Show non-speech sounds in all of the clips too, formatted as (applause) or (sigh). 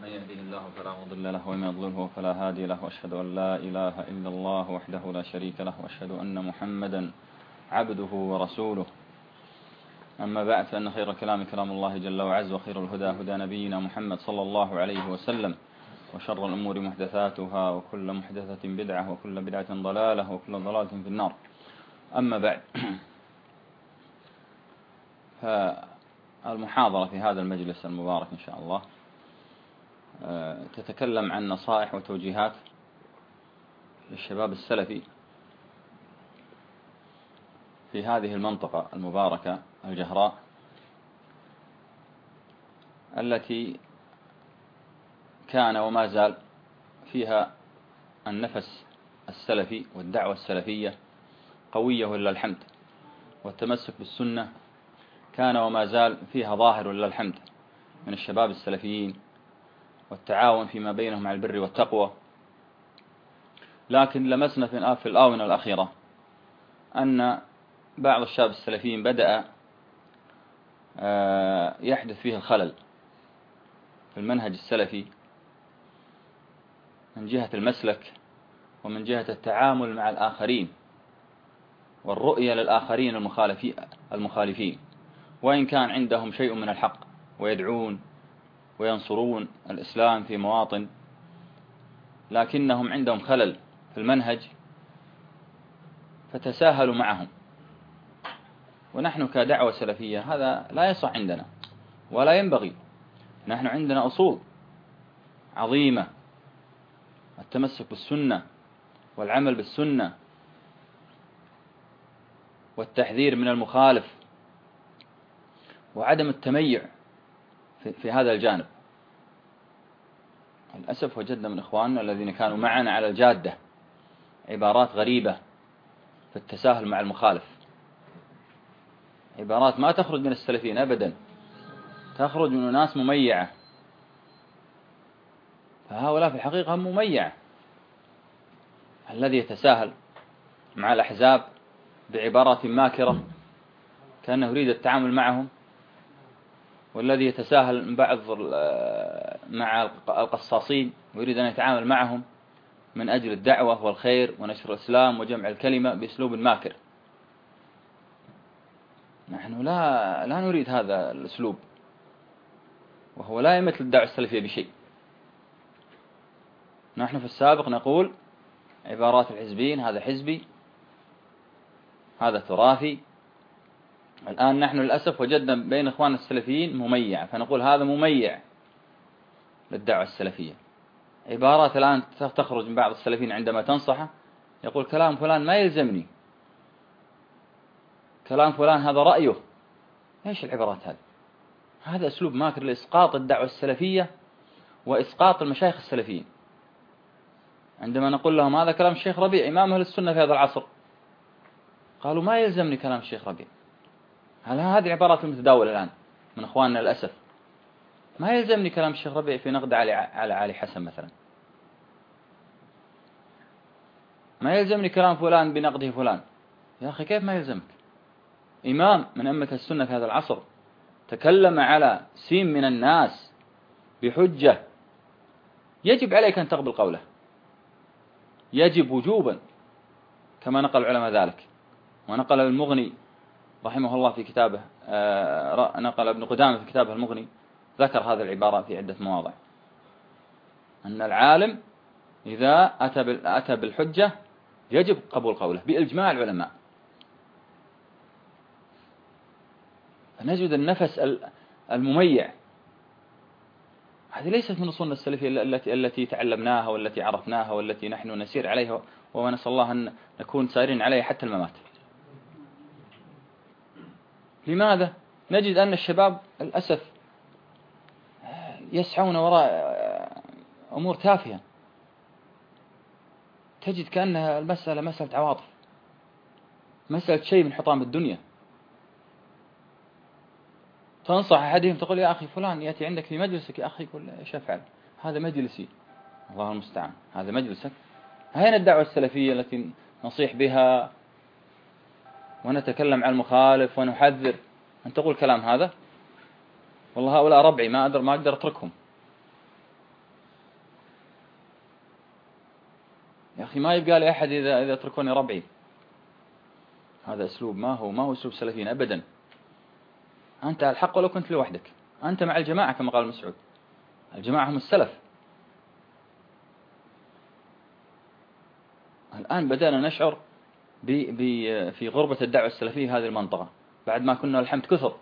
من يهده الله فلا مضل له ومن يضلله فلا هادي له واشهد أن لا إله إلا الله وحده لا شريك له واشهد أن محمدا عبده ورسوله أما بعد فإن خير الكلام كلام الله جل وعز وخير الهدى هدى نبينا محمد صلى الله عليه وسلم وشر الأمور محدثاتها وكل محدثة بدعة وكل بدعة ضلالة وكل ضلالة في النار. أما بعد فالمحاضرة في هذا المجلس المبارك إن شاء الله آه، تتكلم عن نصائح وتوجيهات للشباب السلفي في هذه المنطقة المباركة الجهراء التي كان وما زال فيها النفس السلفي والدعوة السلفية قوية ولله الحمد والتمسك بالسنة كان وما زال فيها ظاهر ولله الحمد من الشباب السلفيين والتعاون فيما بينهم على البر والتقوى. لكن لمسنا في الآونة الأخيرة أن بعض الشباب السلفيين بدأ آه، يحدث فيه الخلل في المنهج السلفي من جهة المسلك ومن جهة التعامل مع الآخرين والرؤية للآخرين المخالفين. وإن كان عندهم شيء من الحق ويدعون وينصرون الإسلام في مواطن لكنهم عندهم خلل في المنهج فتساهلوا معهم. ونحن كدعوة سلفية هذا لا يصح عندنا ولا ينبغي. نحن عندنا أصول عظيمة التمسك بالسنة والعمل بالسنة والتحذير من المخالف. وعدم التميع في هذا الجانب. للأسف وجدنا من إخواننا الذين كانوا معنا على الجادة عبارات غريبة في التساهل مع المخالف. عبارات ما تخرج من السلفيين أبدا تخرج من ناس مميعة. فهؤلاء في الحقيقة هم مميعة. الذي يتساهل مع الأحزاب بعبارات ماكرة كأنه يريد التعامل معهم والذي يتساهل بعض مع القصاصين ويريد أن يتعامل معهم من أجل الدعوة والخير ونشر الإسلام وجمع الكلمة بأسلوب ماكر. نحن لا لا نريد هذا الأسلوب. وهو لا يمثل الدعوة السلفية بشيء. نحن في السابق نقول عبارات الحزبين هذا حزبي هذا تراثي الآن نحن للأسف وجدنا بين إخواننا السلفيين مميع فنقول هذا مميع للدعوة السلفية. عبارات الآن تخرج من بعض السلفيين عندما تنصحه يقول كلام فلان ما يلزمني. كلام فلان هذا رأيه. إيش العبارات هذه؟ هذا أسلوب ماكر لإسقاط الدعوة السلفية وإسقاط المشايخ السلفيين. عندما نقول لهم هذا كلام الشيخ ربيع إمام أهل السنة في هذا العصر قالوا ما يلزمني كلام الشيخ ربيع. هل هذه عبارات المتداولة الآن من أخواننا للأسف؟ ما يلزمني كلام الشيخ ربيع في نقد علي على علي حسن مثلا. ما يلزمني كلام فلان بنقده فلان. يا أخي كيف ما يلزمك؟ إمام من أمة السنة في هذا العصر تكلم على سين من الناس بحجة يجب عليك أن تقبل قوله. يجب وجوبا كما نقل العلماء ذلك. ونقل المغني رحمه الله في كتابه آه، نقل ابن قدامة في كتابه المغني ذكر هذه العبارة في عدة مواضع. أن العالم إذا أتى بالحجة يجب قبول قوله بإجماع العلماء. فنجد النفس المميع. هذه ليست من أصولنا السلفية التي التي تعلمناها والتي عرفناها والتي نحن نسير عليها ونسأل الله أن نكون سائرين عليها حتى الممات. لماذا؟ نجد أن الشباب للأسف يسعون وراء أمور تافهة. تجد كأنها المسألة مسألة عواطف مسألة شيء من حطام الدنيا. تنصح أحدهم تقول يا أخي فلان يأتي عندك في مجلسك يا أخي يقول إيش أفعل؟ هذا مجلسي. الله المستعان. هذا مجلسك. أين الدعوة السلفية التي نصيح بها؟ ونتكلم عن المخالف ونحذر. أن تقول كلام هذا؟ والله هؤلاء ربعي ما أقدر ما أقدر أتركهم. يا أخي ما يبقى لي أحد إذا إذا تركوني ربعي. هذا أسلوب ما هو ما هو أسلوب سلفيين أبدا. أنت على الحق ولو كنت لوحدك. أنت مع الجماعة كما قال مسعود. الجماعة هم السلف. الآن بدأنا نشعر في غربة الدعوة السلفية في هذه المنطقة. بعد ما كنا الحمد كثر.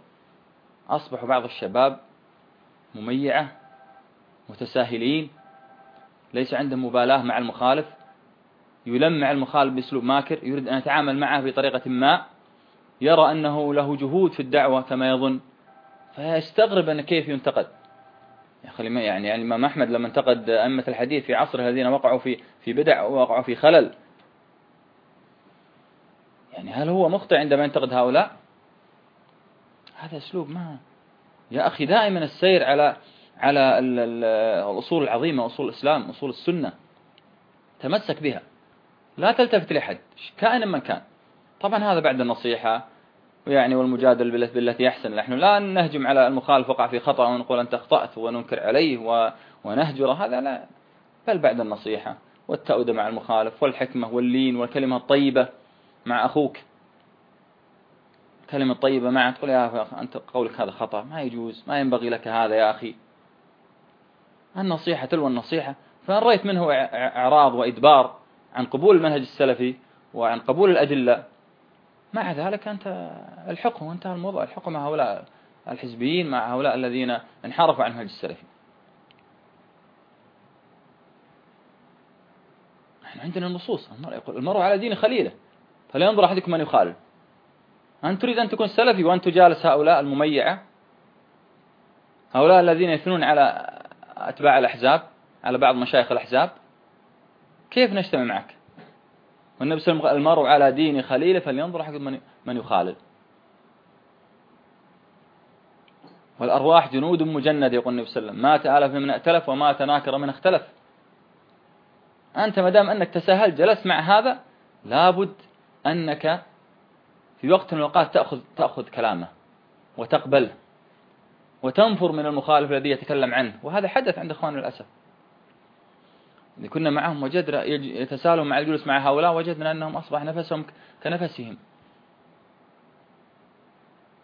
أصبحوا بعض الشباب مميعة متساهلين ليس عندهم مبالاة مع المخالف. يلمع المخالف بأسلوب ماكر يريد أن يتعامل معه بطريقة ما. يرى أنه له جهود في الدعوة كما يظن. فيستغرب أن كيف ينتقد. يعني يعني الإمام أحمد لما انتقد أئمة الحديث في عصره الذين وقعوا في في بدع ووقعوا في خلل. يعني هل هو مخطئ عندما ينتقد هؤلاء؟ هذا أسلوب ما يا أخي دائما السير على على الأصول العظيمة أصول الإسلام أصول السنة تمسك بها. لا تلتفت لحد كائنا من كان. طبعا هذا بعد النصيحة ويعني والمجادل بالتي يحسن. نحن لا نهجم على المخالف وقع في خطأ ونقول أنت أخطأت وننكر عليه ونهجره. هذا لا بل بعد النصيحة والتأودة مع المخالف والحكمة واللين والكلمة الطيبة. مع أخوك. كلمة طيبة معه تقول يا أخي أنت قولك هذا خطأ ما يجوز ما ينبغي لك هذا يا أخي. النصيحة تلو النصيحة. فإن رأيت منه إعراض وإدبار عن قبول المنهج السلفي وعن قبول الأدلة مع ذلك أنت الحكم وانتهى الموضوع. الحكم مع هؤلاء الحزبيين مع هؤلاء الذين انحرفوا عن المنهج السلفي. نحن عندنا النصوص المرء يقول المرء على دين خليله. فلينظر أحدكم من يخالف. أنت تريد أن تكون سلفي وأنت تجالس هؤلاء المميعة؟ هؤلاء الذين يثنون على أتباع الأحزاب على بعض مشايخ الأحزاب. كيف نجتمع معك؟ والنبي صلى الله عليه وسلم المرء على دين خليله فلينظر أحد من من يخالل. والأرواح جنود مجند يقول النبي صلى الله عليه وسلم. ما تآلف من ائتلف وما تناكر من اختلف. أنت ما دام أنك تساهل جلست مع هذا لابد أنك في وقت من الأوقات تأخذ, تأخذ كلامه وتقبله وتنفر من المخالف الذي يتكلم عنه. وهذا حدث عند أخواننا للأسف كنا معهم وجدنا يتسالوا مع الجلوس مع هؤلاء وجدنا أنهم أصبح نفسهم كنفسهم.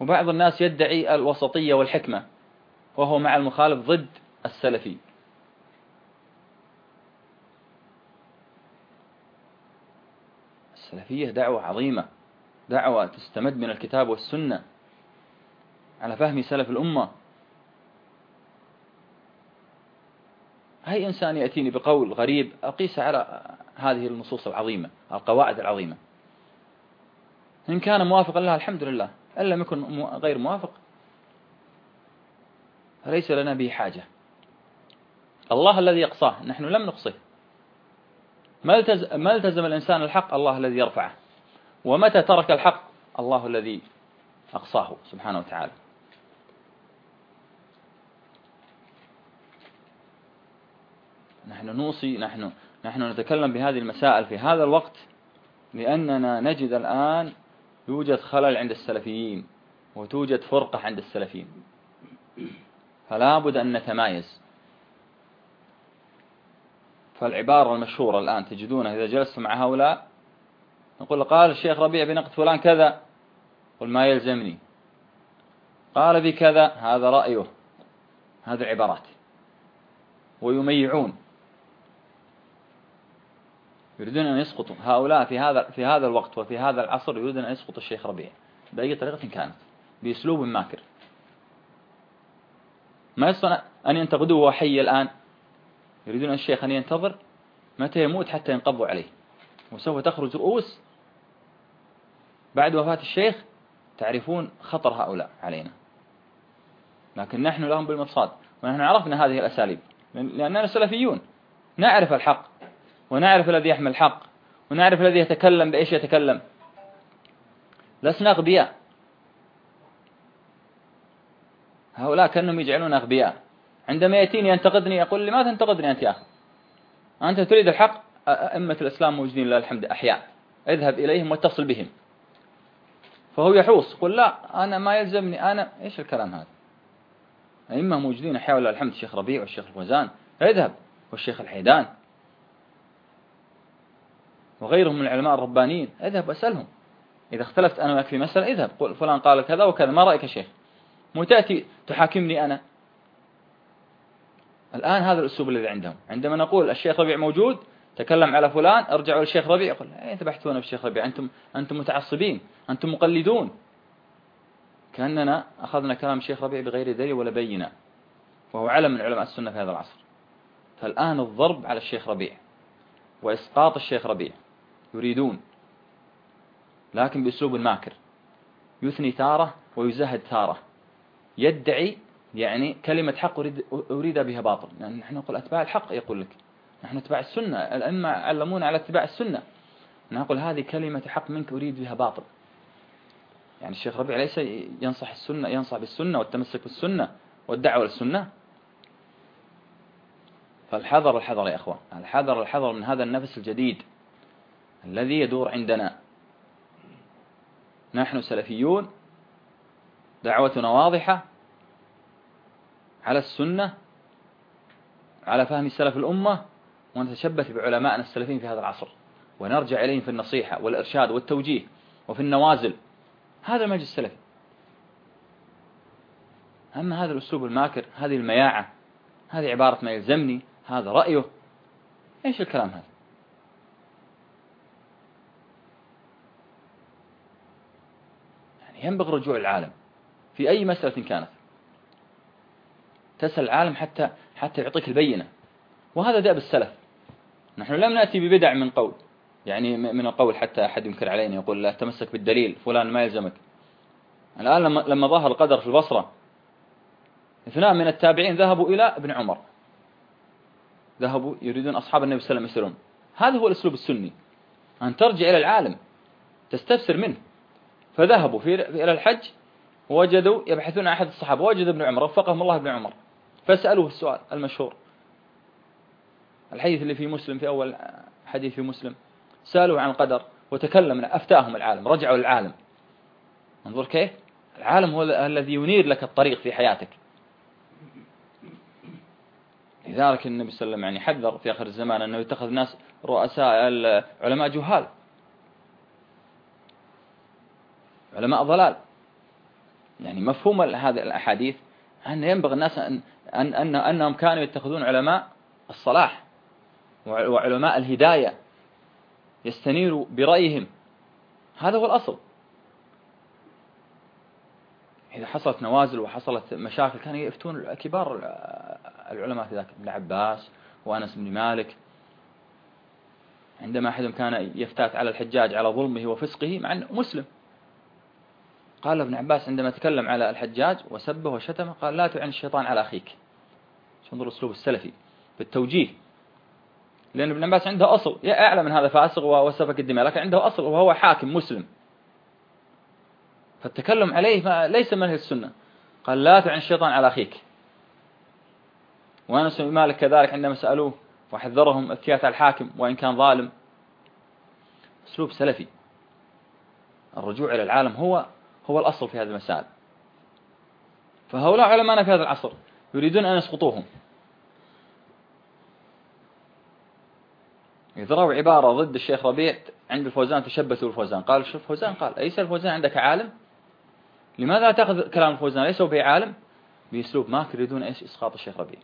وبعض الناس يدعي الوسطية والحكمة وهو مع المخالف ضد السلفي. السلفية دعوة عظيمة دعوة تستمد من الكتاب والسنة على فهم سلف الأمة. أي إنسان يأتيني بقول غريب أقيس على هذه النصوص العظيمة القواعد العظيمة. إن كان موافقا لها الحمد لله إن لم يكن غير موافق فليس لنا به حاجة. الله الذي يقصاه نحن لم نقصه. ما التزم الإنسان الحق؟ الله الذي يرفعه ومتى ترك الحق؟ الله الذي أقصاه سبحانه وتعالى. نحن نوصي نحن نحن نتكلم بهذه المسائل في هذا الوقت لأننا نجد الآن يوجد خلل عند السلفيين وتوجد فرقة عند السلفيين. فلا بد أن نتمايز. فالعبارة المشهورة الآن تجدونها إذا جلست مع هؤلاء نقول قال الشيخ ربيع بنقد فلان كذا قل ما يلزمني. قال بكذا هذا رأيه هذه العبارات. ويميعون. يريدون أن يسقطوا. هؤلاء في هذا في هذا الوقت وفي هذا العصر يريدون أن يسقطوا الشيخ ربيع. بأي طريقة كانت؟ بأسلوب ماكر. ما يصنع أن ينتقدوه حي الآن؟ يريدون الشيخ أن ينتظر متى يموت حتى ينقضوا عليه. وسوف تخرج رؤوس بعد وفاة الشيخ تعرفون خطر هؤلاء علينا. لكن نحن لهم بالمرصاد ونحن عرفنا هذه الأساليب لأننا سلفيون نعرف الحق ونعرف الذي يحمل الحق ونعرف الذي يتكلم بإيش يتكلم. لسنا أغبياء. هؤلاء كأنهم يجعلون أغبياء. عندما يأتيني ينتقدني يقول ما تنتقدني أنت يا أخي؟ أنت تريد الحق؟ أئمة الإسلام موجودين لله الحمد أحياء. اذهب إليهم واتصل بهم. فهو يحوص يقول لا أنا ما يلزمني أنا إيش الكلام هذا؟ أئمة موجودين حول الحمد الشيخ ربيع والشيخ الفوزان اذهب والشيخ الحيدان. وغيرهم من العلماء الربانيين. اذهب واسألهم. إذا اختلفت أنا وياك في مسألة اذهب. قل فلان قال كذا وكذا ما رأيك يا شيخ؟ مو تأتي تحاكمني أنا. الآن هذا الأسلوب الذي عندهم. عندما نقول الشيخ ربيع موجود تكلم على فلان ارجعوا للشيخ ربيع. يقول اين تبحثون بالشيخ ربيع. أنتم, أنتم متعصبين. أنتم مقلدون. كأننا أخذنا كلام الشيخ ربيع بغير دليل ولا بينة. وهو علم من علماء السنة في هذا العصر. فالآن الضرب على الشيخ ربيع وإسقاط الشيخ ربيع يريدون لكن بأسلوب ماكر. يثني تارة ويزهد تارة. يدعي يعني كلمة حق أريد, أريد بها باطل. يعني نحن نقول أتباع الحق يقول لك. نحن أتباع السنة. الأئمة علمونا على اتباع السنة. نقول هذه كلمة حق منك أريد بها باطل. يعني الشيخ ربيع ليس ينصح السنة ينصح بالسنة والتمسك بالسنة والدعوة للسنة فالحذر الحذر يا أخوان. الحذر الحذر من هذا النفس الجديد الذي يدور عندنا. نحن سلفيون. دعوتنا واضحة. على السنة على فهم سلف الأمة ونتشبث بعلمائنا السلفين في هذا العصر. ونرجع إليهم في النصيحة والإرشاد والتوجيه وفي النوازل. هذا المجلس السلفي أما هذا الأسلوب الماكر هذه المياعة هذه عبارة ما يلزمني هذا رأيه إيش الكلام هذا؟ يعني ينبغي رجوع العالم في أي مسألة كانت. تسأل العالم حتى حتى يعطيك البينة. وهذا دأب السلف. نحن لم نأتي ببدع من قول. يعني من القول حتى أحد ينكر علينا يقول لا تمسك بالدليل فلان ما يلزمك. الآن لما, لما ظهر القدر في البصرة اثنان من التابعين ذهبوا إلى ابن عمر. ذهبوا يريدون أصحاب النبي صلى الله عليه وسلم. هذا هو الأسلوب السني. أن ترجع إلى العالم تستفسر منه. فذهبوا في إلى الحج ووجدوا يبحثون عن أحد الصحابة وجد ابن عمر وفقهم الله ابن عمر. فسألوه السؤال المشهور. الحديث اللي في مسلم في أول حديث في مسلم. سألوا عن القدر وتكلم أفتاهم العالم رجعوا للعالم. انظر كيف. العالم هو الذي ينير لك الطريق في حياتك. لذلك النبي صلى الله عليه وسلم يعني حذر في آخر الزمان أنه يتخذ ناس رؤساء العلماء جهال. علماء ضلال. يعني مفهوم هذه الأحاديث أن ينبغي الناس أن, أن, أن أنهم كانوا يتخذون علماء الصلاح وعلماء الهداية يستنيروا برأيهم؟ هذا هو الأصل. إذا حصلت نوازل وحصلت مشاكل كانوا يفتون كبار العلماء في ذاك ابن عباس وأنس بن مالك. عندما أحدهم كان يفتات على الحجاج على ظلمه وفسقه مع أنه مسلم. قال ابن عباس عندما تكلم على الحجاج وسبه وشتمه قال لا تعن الشيطان على أخيك. انظر الأسلوب السلفي بالتوجيه. لأن ابن عباس عنده أصل. أعلى من هذا فاسق وسفك الدماء لكن عنده أصل وهو حاكم مسلم. فالتكلم عليه ليس منهج السنة. قال لا تعن الشيطان على أخيك. وأنس بن مالك كذلك عندما سألوه وحذرهم افتيات الحاكم وإن كان ظالم. أسلوب سلفي. الرجوع إلى العالم هو هو الأصل في هذه المسائل فهؤلاء علماءنا في هذا العصر يريدون أن يسقطوهم. يذروا عبارة ضد الشيخ ربيع عند الفوزان تشبثوا الفوزان قال الشيخ الفوزان قال أليس الفوزان عندك عالم؟ لماذا تأخذ كلام الفوزان؟ ليس هو بعالم بأسلوب ما يريدون إيش؟ إسقاط الشيخ ربيع.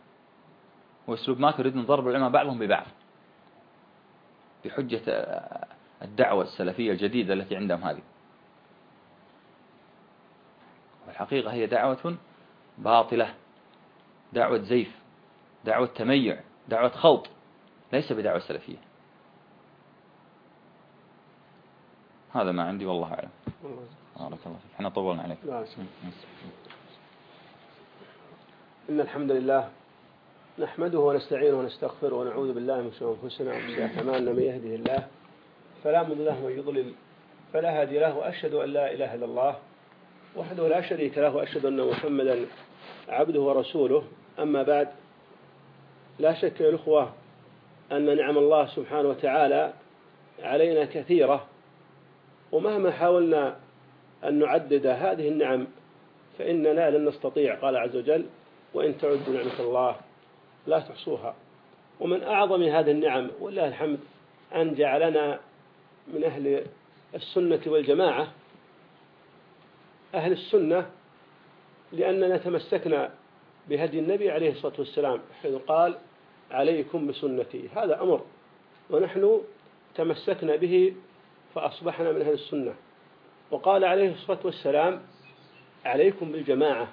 وأسلوب ما يريدون ضرب العلماء بعضهم ببعض. بحجة الدعوة السلفية الجديدة التي عندهم هذه. والحقيقة هي دعوة باطلة دعوة زيف دعوة تميع دعوة خلط ليس بدعوة سلفية. هذا ما عندي والله أعلم. بارك الله فيك. إحنا طولنا عليك. إن الحمد لله نحمده ونستعينه ونستغفره ونعوذ بالله من شرور أنفسنا ومن سيئات أعمالنا من يهده الله فلا مضل له ومن يضلل فلا هادي له وأشهد أن لا إله إلا الله وحده لا شريك له وأشهد أن محمدا عبده ورسوله. أما بعد لا شك يا الأخوة أن نعم الله سبحانه وتعالى علينا كثيرة ومهما حاولنا أن نعدد هذه النعم فإننا لن نستطيع قال عز وجل وإن تعدوا نعمة الله لا تحصوها. ومن أعظم هذه النعم والله الحمد أن جعلنا من أهل السنة والجماعة أهل السنة لأننا تمسكنا بهدي النبي عليه الصلاة والسلام حيث قال عليكم بسنتي. هذا أمر ونحن تمسكنا به فأصبحنا من أهل السنة. وقال عليه الصلاة والسلام عليكم بالجماعة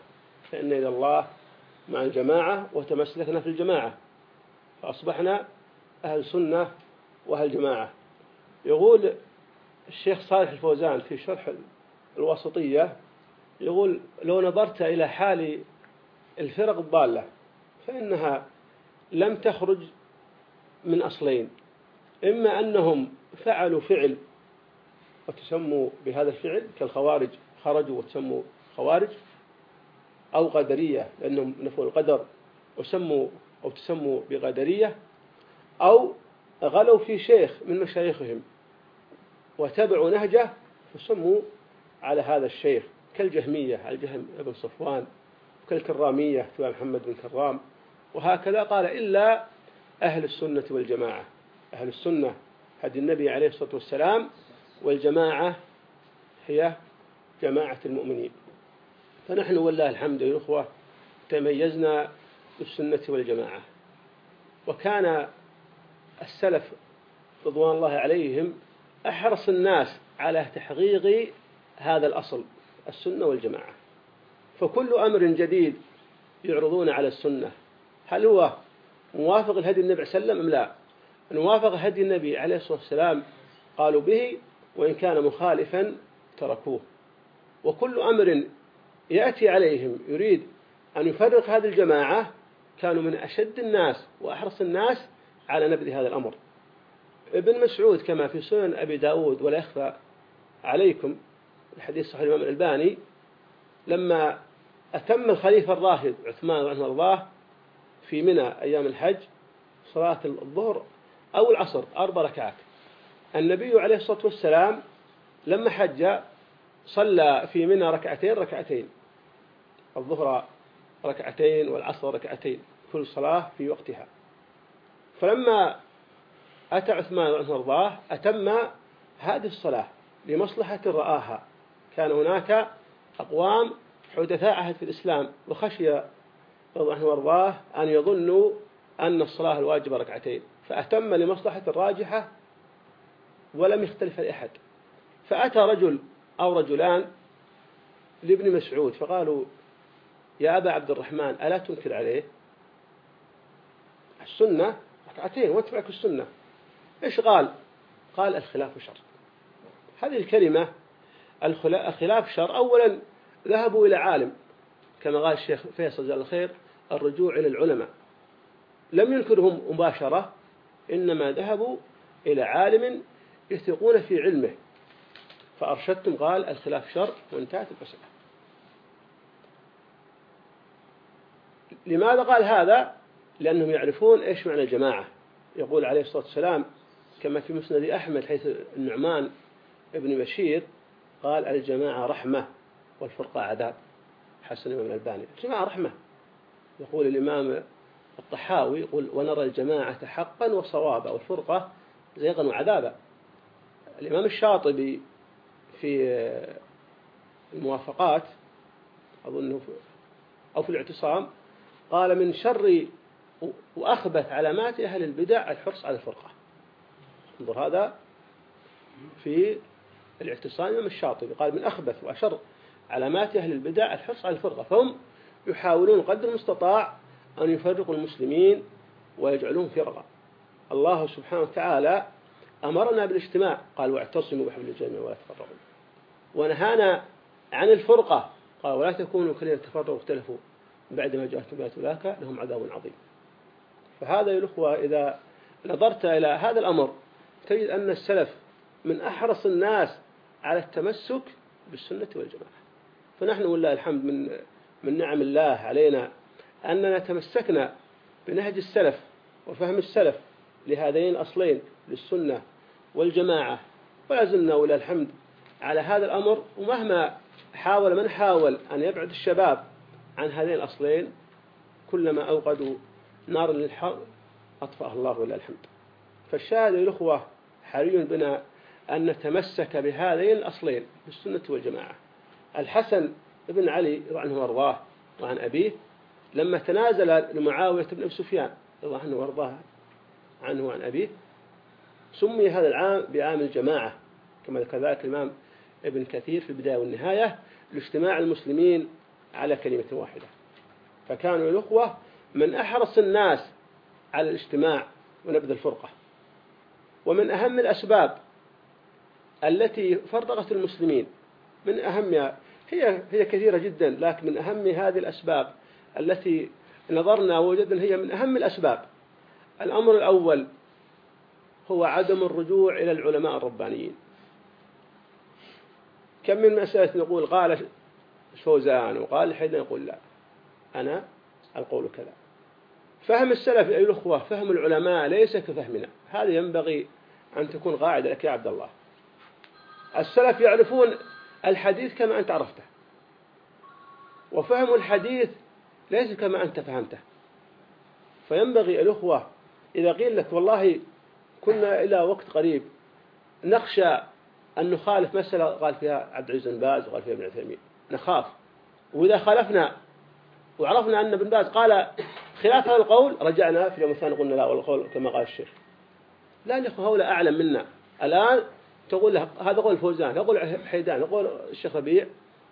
فإن إلى الله مع الجماعة وتمسكنا في الجماعة فأصبحنا أهل سنة وأهل جماعة. يقول الشيخ صالح الفوزان في شرح الواسطية يقول لو نظرت إلى حال الفرق الضالة فإنها لم تخرج من أصلين. إما أنهم فعلوا فعل وتسموا بهذا الفعل كالخوارج خرجوا وتسموا خوارج أو قدرية لأنهم نفوا القدر وسموا أو تسموا بقدرية أو غلوا في شيخ من مشايخهم وتبعوا نهجه فسموا على هذا الشيخ. كالجهمية على الجهم ابن صفوان كالكرامية محمد بن كرام وهكذا قال إلا أهل السنة والجماعة. أهل السنة هدي النبي عليه الصلاة والسلام والجماعة هي جماعة المؤمنين. فنحن والله الحمد يا إخوة تميزنا بالسنة والجماعة. وكان السلف رضوان الله عليهم أحرص الناس على تحقيق هذا الأصل. السنة والجماعة. فكل أمر جديد يعرضون على السنة. هل هو موافق الهدي النبي صلى الله عليه وسلم أم لا؟ موافق هدي النبي عليه الصلاة والسلام قالوا به وإن كان مخالفا تركوه. وكل أمر يأتي عليهم يريد أن يفرق هذه الجماعة كانوا من أشد الناس وأحرص الناس على نبذ هذا الأمر. ابن مسعود كما في سنن أبي داود ولا يخفى عليكم الحديث صحيح الإمام الألباني لما أتم الخليفة الراشد عثمان رحمه الله في منى أيام الحج صلاة الظهر أو العصر أربع ركعات. النبي عليه الصلاة والسلام لما حج صلى في منى ركعتين ركعتين. الظهر ركعتين والعصر ركعتين كل صلاة في وقتها. فلما أتى عثمان رحمه الله أتم هذه الصلاة لمصلحة رآها. كان هناك أقوام حدثاء عهد في الإسلام وخشي رضي الله وأرضاه أن يظنوا أن الصلاة الواجبة ركعتين فأتم لمصلحة راجحة ولم يختلف لأحد. فأتى رجل أو رجلان لابن مسعود فقالوا يا أبا عبد الرحمن ألا تنكر عليه؟ السنة ركعتين واتبعك السنة. إيش قال؟ قال الخلاف شر. هذه الكلمة الخلاف شر. أولا ذهبوا إلى عالم كما قال الشيخ فيصل جل الخير الرجوع إلى العلماء. لم ينكرهم مباشرة إنما ذهبوا إلى عالم يثقون في علمه. فأرشدتم قال الخلاف شر وانتهت المسألة. لماذا قال هذا؟ لأنهم يعرفون إيش معنى الجماعة. يقول عليه الصلاة والسلام كما في مسند أحمد حيث النعمان ابن بشير قال الجماعة رحمة والفرقة عذاب. حسن الإمام الألباني. الجماعة رحمة. يقول الإمام الطحاوي يقول ونرى الجماعة حقا وصوابا والفرقة زيغا وعذابا. الإمام الشاطبي في الموافقات أظنه أو في الاعتصام قال من شر وأخبث علامات أهل البدع الحرص على الفرقة. انظر هذا في الاعتصام الإمام الشاطبي قال من أخبث وأشر علامات أهل البدع الحرص على الفرقة فهم يحاولون قدر المستطاع أن يفرقوا المسلمين ويجعلون فرقة. الله سبحانه وتعالى أمرنا بالاجتماع قال واعتصموا بحبل الجميع ولا تفرقوا ونهانا عن الفرقة قال ولا تكونوا كالذين تفرقوا واختلفوا بعد ما جاءتهم بيات أولاك لهم عذاب عظيم فهذا يا الأخوة إذا نظرت إلى هذا الأمر تجد أن السلف من أحرص الناس على التمسك بالسنة والجماعة. فنحن والله الحمد من من نعم الله علينا أننا تمسكنا بنهج السلف وفهم السلف لهذين الأصلين للسنة والجماعة. ولا زلنا ولله الحمد على هذا الأمر ومهما حاول من حاول أن يبعد الشباب عن هذين الأصلين كلما أوقدوا نار للحرب أطفأه الله ولله الحمد. فالشاهد الأخوة حري بنا أن نتمسك بهذين الأصلين بالسنة والجماعة. الحسن بن علي رضي عنه وارضاه وعن أبيه لما تنازل لمعاوية بن أبي سفيان رضي عنه وارضاه عنه وعن أبيه سمي هذا العام بعام الجماعة كما ذكر ذلك الإمام ابن كثير في البداية والنهاية لاجتماع المسلمين على كلمة واحدة. فكانوا الأخوة من أحرص الناس على الاجتماع ونبذ الفرقة. ومن أهم الأسباب التي فرقت المسلمين من أهمها. هي هي كثيرة جدا لكن من أهم هذه الأسباب التي نظرنا ووجدنا هي من أهم الأسباب. الأمر الأول هو عدم الرجوع إلى العلماء الربانيين. كم من مسألة نقول قال فوزان وقال حين يقول لا. أنا القول كذا. فهم السلف أيها الأخوة فهم العلماء ليس كفهمنا. هذا ينبغي أن تكون قاعدة لك يا عبد الله. السلف يعرفون الحديث كما أنت عرفته. وفهم الحديث ليس كما أنت فهمته. فينبغي الأخوة إذا قيل لك والله كنا إلى وقت قريب نخشى أن نخالف مسألة قال فيها عبد العزيز بن باز وقال فيها ابن عثيمين. نخاف. وإذا خالفنا وعرفنا أن ابن باز قال خلاف هذا القول رجعنا في اليوم الثاني قلنا لا والقول كما قال الشيخ. لا يا أخو هؤلاء أعلم منا. الآن تقول له هذا قول فوزان يقول حيدان يقول الشيخ ربيع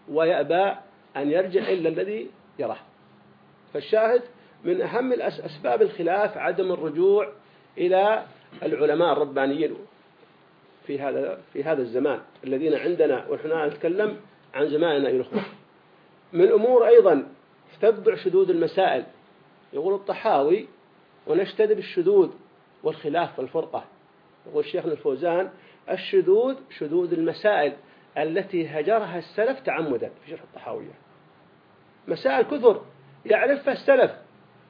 ويأبى أن يرجع إلا الذي يراه. فالشاهد من أهم أسباب الخلاف عدم الرجوع إلى العلماء الربانيين في هذا في هذا الزمان الذين عندنا ونحن نتكلم عن زماننا أيها الأخوة. من أمور أيضا تتبع شذوذ المسائل. يقول الطحاوي ونجتنب الشذوذ والخلاف والفرقة يقول الشيخ الفوزان الشذوذ شذوذ المسائل التي هجرها السلف تعمدا في شرح الطحاوية. مسائل كثر يعرفها السلف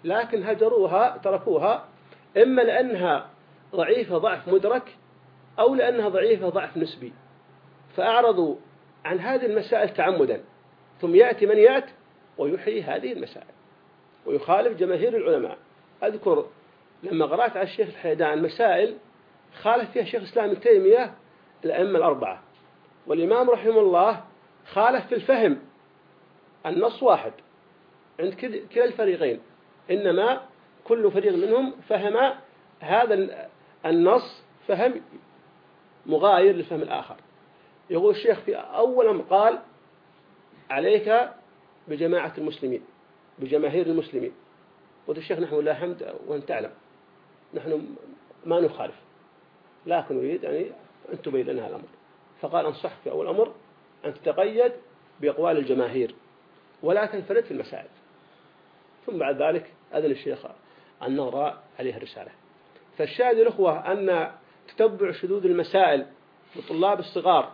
لكن هجروها تركوها إما لأنها ضعيفة ضعف مدرك أو لأنها ضعيفة ضعف نسبي. فأعرضوا عن هذه المسائل تعمدا. ثم يأتي من يأتي ويحيي هذه المسائل. ويخالف جماهير العلماء. أذكر لما قرأت على الشيخ الحيدان مسائل خالف فيها الشيخ الإسلام ابن تيمية الأئمة الأربعة. والإمام رحمه الله خالف في الفهم. النص واحد. عند كلا الفريقين. إنما كل فريق منهم فهم هذا النص فهم مغاير للفهم الآخر. يقول الشيخ في أول قال عليك بجماعة المسلمين بجماهير المسلمين. قلت الشيخ نحن لا حمد وأن تعلم. نحن ما نخالف. لكن نريد يعني أن تبين لنا الأمر. فقال أنصحك في أول أمر أن تتقيد بأقوال الجماهير ولا تنفرد في المسائل. ثم بعد ذلك أذن الشيخ نرى عليه الرسالة. فالشاهد الأخوة أن تتبع شذوذ المسائل لطلاب الصغار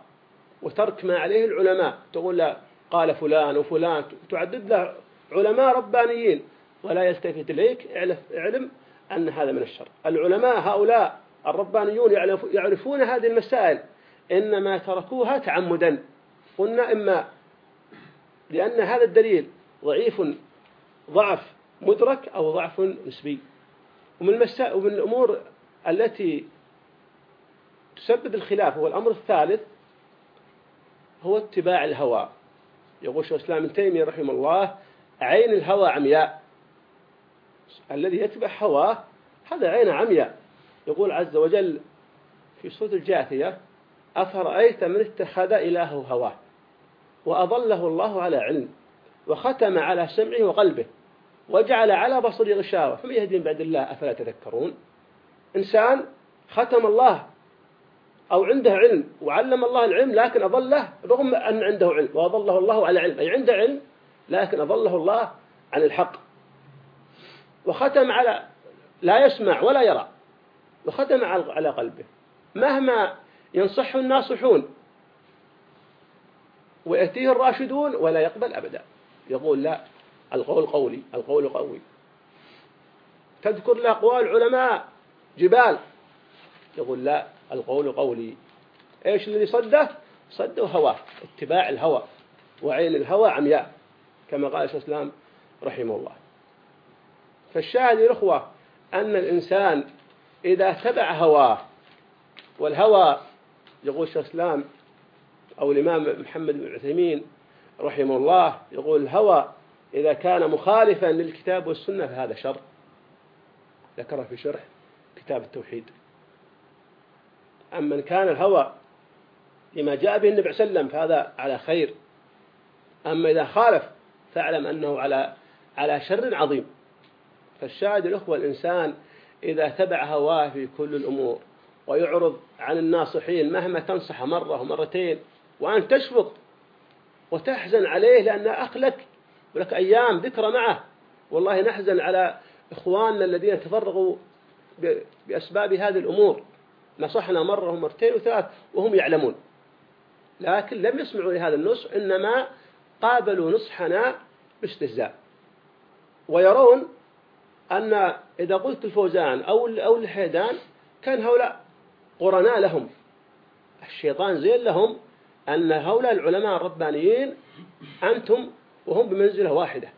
وترك ما عليه العلماء. تقول له قال فلان وفلان. تعدد له علماء ربانيين. ولا يلتفت إليك إعلم أن هذا من الشر. العلماء هؤلاء الربانيون يعرفون هذه المسائل. إنما تركوها تعمدا. قلنا إما لأن هذا الدليل ضعيف ضعف مدرك أو ضعف نسبي. ومن, ومن الأمور التي تسبب الخلاف هو الأمر الثالث هو اتباع الهوى. يقول شيخ الإسلام ابن تيمية رحمه الله عين الهوى عمياء. الذي يتبع هواه هذا عين عمياء. يقول عز وجل في سورة الجاثية أفرأيت من اتخذ إلهه هواه؟ وأضله الله على علم وختم على سمعه وقلبه وجعل على بصره غشاوة. فمن يهدي من بعد الله؟ أفلا تذكرون؟ إنسان ختم الله أو عنده علم وعلم الله العلم لكن أضله رغم أن عنده علم وأضله الله على علم. أي عنده علم لكن أضله الله عن الحق. وختم على لا يسمع ولا يرى. وختم على قلبه. مهما ينصح الناصحون ويأتيه الراشدون ولا يقبل أبدا. يقول لا القول قولي القول قوي. تذكر له أقوال علماء جبال. يقول لا القول قولي. إيش اللي صده؟ صده هواه اتباع الهوى وعين الهوى عمياء كما قال الإسلام رحمه الله. فالشاهد يا الأخوة أن الإنسان إذا تبع هواه والهوى يقول الشيخ الإسلام أو الإمام محمد بن عثيمين رحمه الله يقول الهوى إذا كان مخالفا للكتاب والسنة فهذا شر. ذكر في شرح كتاب التوحيد. أما إن كان الهوى لما جاء به النبي صلى الله عليه وسلم فهذا على خير. أما إذا خالف فاعلم أنه على على شر عظيم. فالشاهد الأخوة الإنسان إذا تبع هواه في كل الأمور ويعرض عن الناصحين مهما تنصح مرة ومرتين وأن تشفق وتحزن عليه لأن أخ لك ولك أيام ذكرى معه. والله نحزن على إخواننا الذين تفرغوا بأسباب هذه الأمور. نصحنا مرة ومرتين وثلاث وهم يعلمون. لكن لم يسمعوا لهذا النصح إنما قابلوا نصحنا باستهزاء. ويرون أن إذا قلت الفوزان أو أو الحيدان كان هؤلاء قرناء لهم. الشيطان زين لهم أن هؤلاء العلماء الربانيين أنتم وهم بمنزلة واحدة.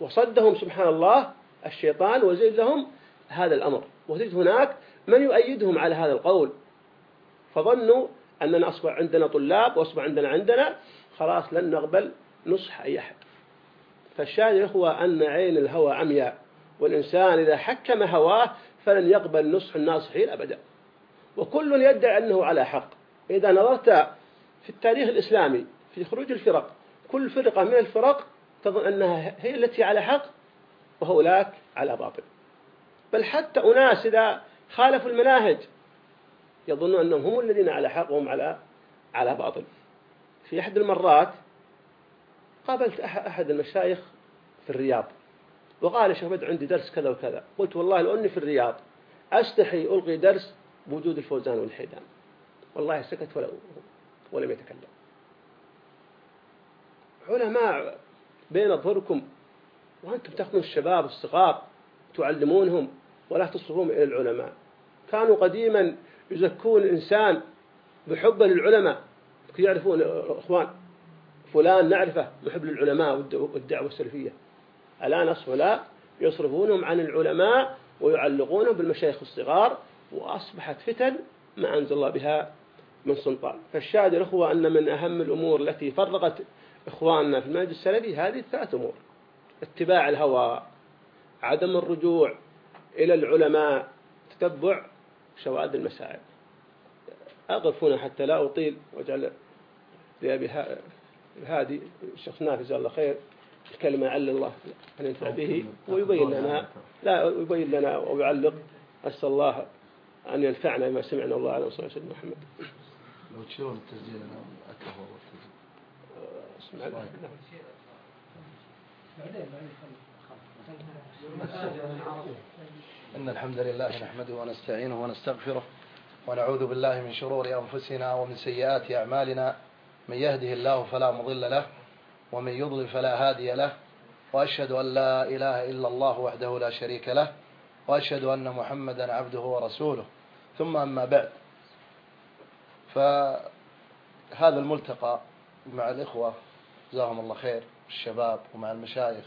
وصدهم سبحان الله الشيطان وزيد لهم هذا الأمر. وزيد هناك من يؤيدهم على هذا القول. فظنوا أننا أصبح عندنا طلاب وأصبح عندنا عندنا خلاص لن نقبل نصح أي أحد. فالشاهد هو أن عين الهوى عمياء والإنسان إذا حكم هواه فلن يقبل نصح الناصحين أبدا. وكل يدعي أنه على حق. إذا نظرت في التاريخ الإسلامي في خروج الفرق كل فرقة من الفرق تظن أنها هي التي على حق وهؤلاء على باطل. بل حتى أناس إذا خالفوا المناهج يظنون أنهم هم الذين على حق وهم على على باطل. في أحد المرات قابلت أحد المشايخ في الرياض وقال يا شيخ بدر عندي درس كذا وكذا. قلت والله لو أني في الرياض أستحي ألقي درس بوجود الفوزان والحيدان. والله سكت ولا ولم يتكلم. علماء بين أظهركم وأنتم تأخذون الشباب الصغار تعلمونهم ولا تصرفون إلى العلماء. كانوا قديما يزكون الإنسان بحبه للعلماء يعرفون إخوان فلان نعرفه محب للعلماء والدعوة السلفية. الآن لا يصرفونهم عن العلماء ويعلقونهم بالمشايخ الصغار وأصبحت فتن ما أنزل الله بها من سلطان. فالشاهد الأخوة أن من أهم الأمور التي فرغت إخواننا في المنهج السلفي هذه الثلاث أمور. اتباع الهوى عدم الرجوع إلى العلماء تتبع شواذ المسائل أقف هنا حتى لا أطيل وأجعل لأبي هادي الشخص نافذ جزاه الله خير الكلمة على الله أن ينفع به ويبين لنا لا يبين لنا ويعلق. أسأل الله أن ينفعنا بما سمعنا الله على وصلى سيدنا محمد لو تشيرون التسجيل أنا أكره أسمع. إن الحمد لله نحمده ونستعينه ونستغفره ونعوذ بالله من شرور أنفسنا ومن سيئات أعمالنا. من يهده الله فلا مضل له ومن يضلل فلا هادي له وأشهد أن لا إله إلا الله وحده لا شريك له وأشهد أن محمدا عبده ورسوله. ثم أما بعد فهذا الملتقى مع الإخوة جزاهم الله خير الشباب ومع المشايخ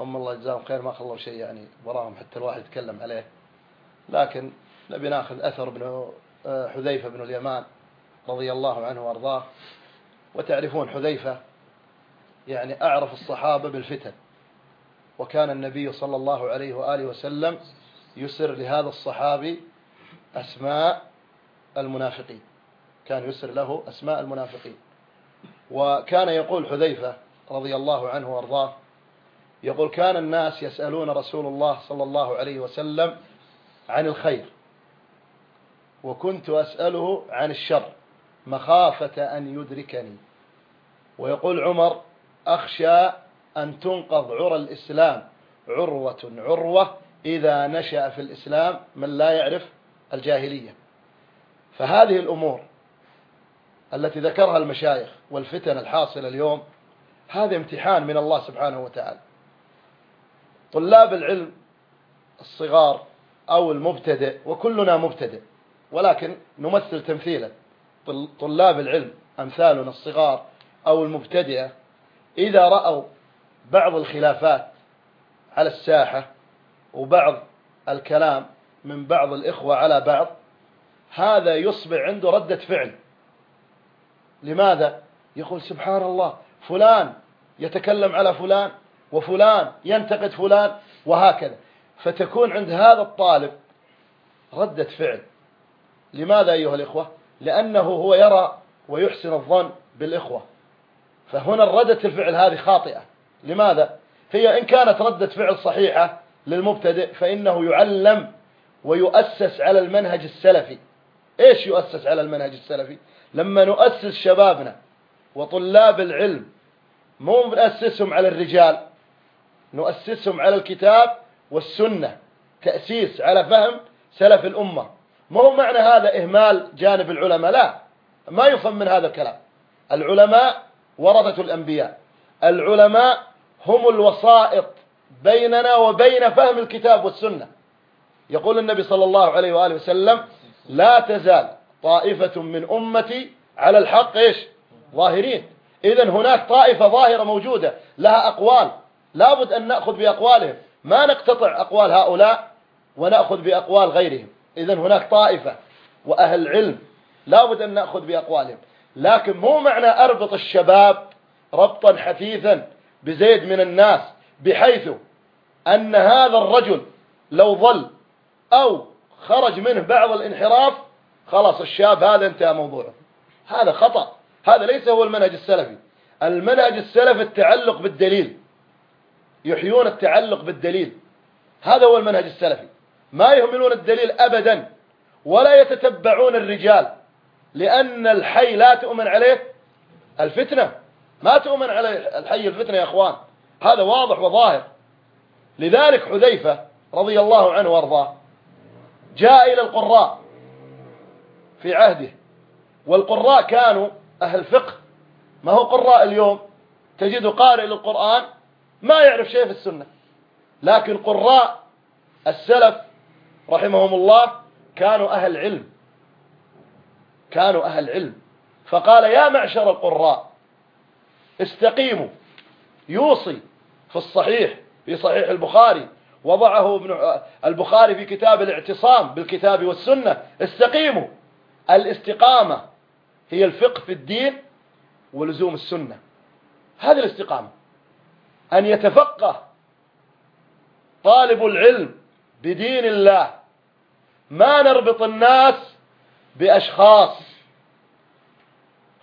هم الله يجزاهم خير ما خلوا شيء يعني وراهم حتى الواحد يتكلم عليه. لكن نبي نأخذ أثر ابن آه، حذيفة بن اليمان رضي الله عنه وأرضاه. وتعرفون حذيفة يعني أعرف الصحابة بالفتن. وكان النبي صلى الله عليه وآله وسلم يسر لهذا الصحابي أسماء المنافقين. كان يسر له أسماء المنافقين. وكان يقول حذيفة رضي الله عنه وأرضاه يقول كان الناس يسألون رسول الله صلى الله عليه وسلم عن الخير وكنت أسأله عن الشر. مخافة أن يدركني. ويقول عمر أخشى أن تنقض عرى الإسلام. عروة عروة إذا نشأ في الإسلام من لا يعرف الجاهلية. فهذه الأمور التي ذكرها المشايخ والفتن الحاصلة اليوم هذا امتحان من الله سبحانه وتعالى. طلاب العلم الصغار أو المبتدئ وكلنا مبتدئ ولكن نمثل تمثيلا. طلاب العلم أمثالنا الصغار أو المبتدئة إذا رأوا بعض الخلافات على الساحة وبعض الكلام من بعض الإخوة على بعض هذا يصبح عنده ردة فعل. لماذا؟ يقول سبحان الله فلان يتكلم على فلان وفلان ينتقد فلان وهكذا. فتكون عند هذا الطالب ردة فعل. لماذا أيها الإخوة؟ لأنه هو يرى ويحسن الظن بالإخوة. فهنا ردة الفعل هذه خاطئة. لماذا؟ هي إن كانت ردة فعل صحيحة للمبتدئ فإنه يعلم ويؤسس على المنهج السلفي. إيش يؤسس على المنهج السلفي؟ لما نؤسس شبابنا وطلاب العلم مو نؤسسهم على الرجال نؤسسهم على الكتاب والسنة تأسيس على فهم سلف الأمة. ما هو معنى هذا إهمال جانب العلماء لا. ما يفهم من هذا الكلام. العلماء ورثة الأنبياء. العلماء هم الوسائط بيننا وبين فهم الكتاب والسنة. يقول النبي صلى الله عليه وآله وسلم لا تزال طائفة من أمتي على الحق إيش؟ ظاهرين. إذا هناك طائفة ظاهرة موجودة لها أقوال. لابد أن نأخذ بأقوالهم. ما نقتطع أقوال هؤلاء ونأخذ بأقوال غيرهم. إذا هناك طائفة وأهل علم لابد أن نأخذ بأقوالهم. لكن مو معنى أربط الشباب ربطا حثيثا بزيد من الناس بحيث أن هذا الرجل لو ظل أو خرج منه بعض الانحراف خلاص الشاب هذا انتهى موضوعه. هذا خطأ. هذا ليس هو المنهج السلفي. المنهج السلفي التعلق بالدليل. يحيون التعلق بالدليل. هذا هو المنهج السلفي. ما يهملون الدليل أبدا ولا يتتبعون الرجال لأن الحي لا تؤمن عليه الفتنة. ما تؤمن عليه الحي الفتنة يا أخوان. هذا واضح وظاهر. لذلك حذيفة رضي الله عنه وأرضاه جاء إلى القراء في عهده. والقراء كانوا أهل فقه. ما هو قراء اليوم؟ تجد قارئ للقرآن ما يعرف شيء في السنة. لكن قراء السلف رحمهم الله كانوا أهل علم. كانوا أهل علم. فقال يا معشر القراء استقيموا. يوصي في الصحيح في صحيح البخاري وضعه ابن البخاري في كتاب الاعتصام بالكتاب والسنة. استقيموا. الاستقامة هي الفقه في الدين ولزوم السنة. هذه الاستقامة. أن يتفقه طالب العلم بدين الله. ما نربط الناس بأشخاص.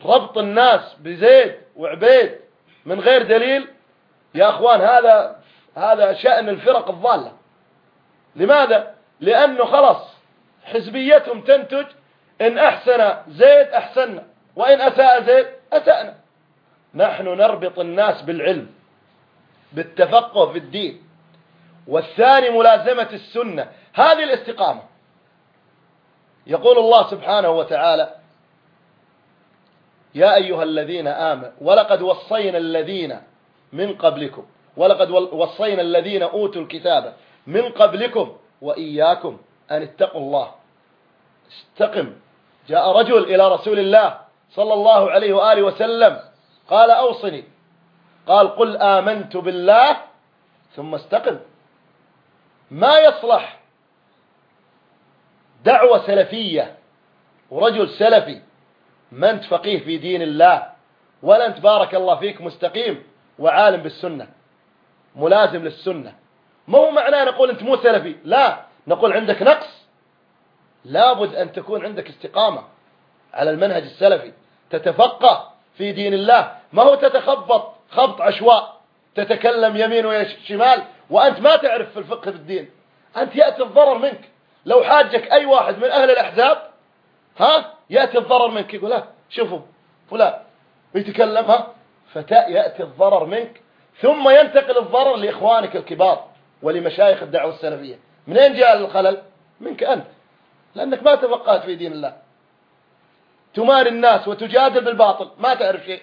ربط الناس بزيد وعبيد من غير دليل. يا أخوان هذا هذا شأن الفرق الضالة. لماذا؟ لأنه خلص حزبيتهم تنتج. إن أحسن زيد أحسننا وإن أساء زيد أسأنا نحن نربط الناس بالعلم بالتفقه في الدين. والثاني ملازمة السنة. هذه الاستقامة. يقول الله سبحانه وتعالى يا أيها الذين آمنوا ولقد وصينا الذين من قبلكم ولقد وصينا الذين أوتوا الكتاب من قبلكم وإياكم أن اتقوا الله. استقم. جاء رجل إلى رسول الله صلى الله عليه وآله وسلم قال أوصني. قال قل آمنت بالله ثم استقم. ما يصلح دعوة سلفية ورجل سلفي ما انت فقيه في دين الله ولا انت بارك الله فيك مستقيم وعالم بالسنة ملازم للسنة. مو معناه نقول أنت مو سلفي؟ لا نقول عندك نقص. لابد أن تكون عندك استقامة على المنهج السلفي تتفقه في دين الله. ما هو تتخبط خبط عشواء تتكلم يمين وشمال وأنت ما تعرف في الفقه في الدين. أنت يأتي الضرر منك. لو حاجك أي واحد من أهل الأحزاب ها يأتي الضرر منك. يقول لا شوفوا فلان يتكلم ها يأتي الضرر منك ثم ينتقل الضرر لإخوانك الكبار ولمشايخ الدعوة السلفية. منين جاء الخلل؟ منك أنت. لأنك ما تفقهت في دين الله. تماري الناس وتجادل بالباطل. ما تعرف شيء.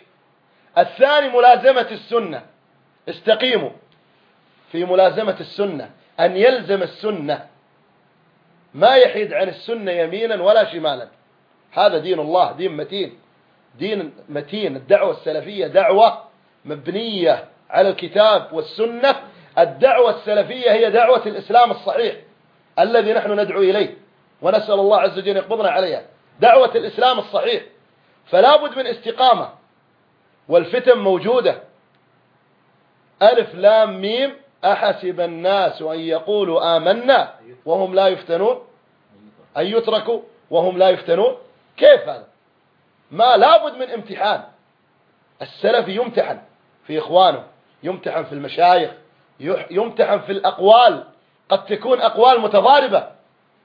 الثاني ملازمة السنة. استقيموا. في ملازمة السنة أن يلزم السنة. ما يحيد عن السنة يمينا ولا شمالا. هذا دين الله دين متين. دين متين الدعوة السلفية دعوة مبنية على الكتاب والسنة. الدعوة السلفية هي دعوة الإسلام الصحيح الذي نحن ندعو إليه ونسأل الله عز وجل يقبضنا عليها. دعوة الإسلام الصحيح. فلا بد من استقامة. والفتن موجودة. ألف لام ميم أحسب الناس أن يقولوا آمنا وهم لا يفتنون؟ أن يتركوا وهم لا يفتنون؟ كيف هذا؟ ما لابد من امتحان. السلف يمتحن في إخوانه يمتحن في المشايخ يمتحن في الأقوال. قد تكون أقوال متضاربة.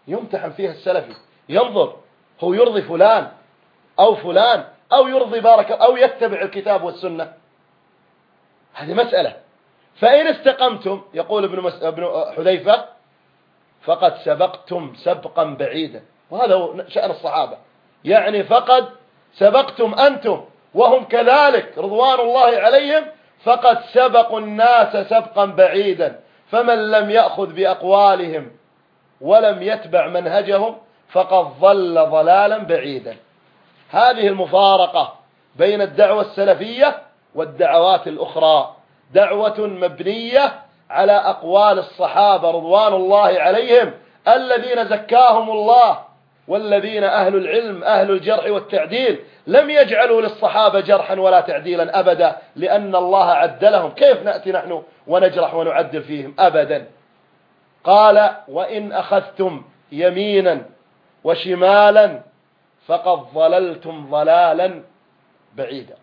يمتحن فيها السلفي ينظر هو يرضي فلان أو فلان أو يرضي بارك أو يتبع الكتاب والسنة. هذه مسألة. فإن استقمتم يقول ابن, مس... ابن حذيفة فقد سبقتم سبقا بعيدا. وهذا هو شأن الصحابة. يعني فقد سبقتم أنتم وهم كذلك رضوان الله عليهم فقد سبقوا الناس سبقا بعيدا. فمن لم يأخذ بأقوالهم ولم يتبع منهجهم فقد ضل ضلالا بعيدا. هذه المفارقة بين الدعوة السلفية والدعوات الأخرى. دعوة مبنية على أقوال الصحابة رضوان الله عليهم. الذين زكاهم الله والذين أهل العلم أهل الجرح والتعديل لم يجعلوا للصحابة جرحا ولا تعديلا أبدا لأن الله عدلهم كيف نأتي نحن ونجرح ونعدل فيهم؟ أبدا. قال وإن أخذتم يمينا وشمالا فقد ضللتم ضلالا بعيدا.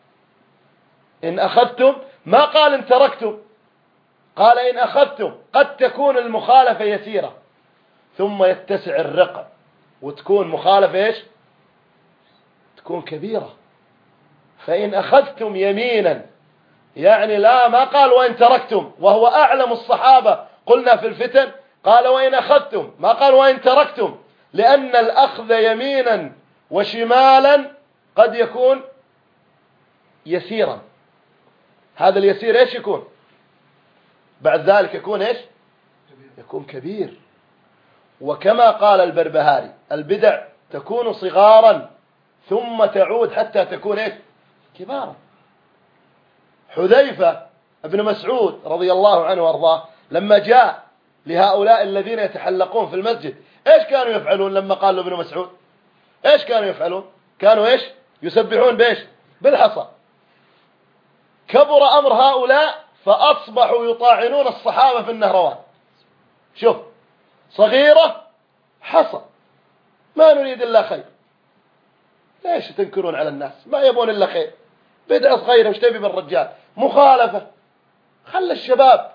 إن أخذتم ما قال إن تركتم؟ قال إن أخذتم. قد تكون المخالفة يسيرة. ثم يتسع الرقع وتكون مخالفة إيش؟ تكون كبيرة. فإن أخذتم يمينا يعني لا ما قال وإن تركتم. وهو أعلم الصحابة. قلنا في الفتن قال وإن أخذتم. ما قال وإن تركتم. لأن الأخذ يمينا وشمالا قد يكون يسيرا. هذا اليسير إيش يكون؟ بعد ذلك يكون إيش؟ يكون كبير. وكما قال البربهاري البدع تكون صغارا ثم تعود حتى تكون إيش؟ كبارا. حذيفة ابن مسعود رضي الله عنه وأرضاه لما جاء لهؤلاء الذين يتحلقون في المسجد إيش كانوا يفعلون لما قال له ابن مسعود؟ إيش كانوا يفعلون؟ كانوا إيش؟ يسبحون بإيش؟ بالحصى. كبر أمر هؤلاء فأصبحوا يطاعنون الصحابة في النهروان. شوف صغيرة حصى ما نريد إلا خير. ليش تنكرون على الناس؟ ما يبون إلا خير. بدعة صغيرة وش تبي بالرجال مخالفة. خلى الشباب.